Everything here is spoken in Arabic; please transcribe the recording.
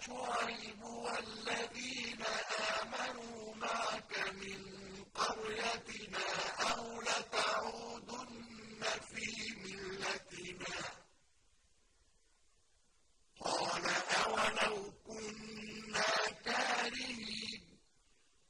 شُعَيْبُ وَالَّذِينَ آمَنُوا مَعَكَ مِن قَرْيَتِنَا أَوْ لَتَعُودُنَّ فِي مِلَّتِنَا ۚ. قَالَ أَوَلَوْ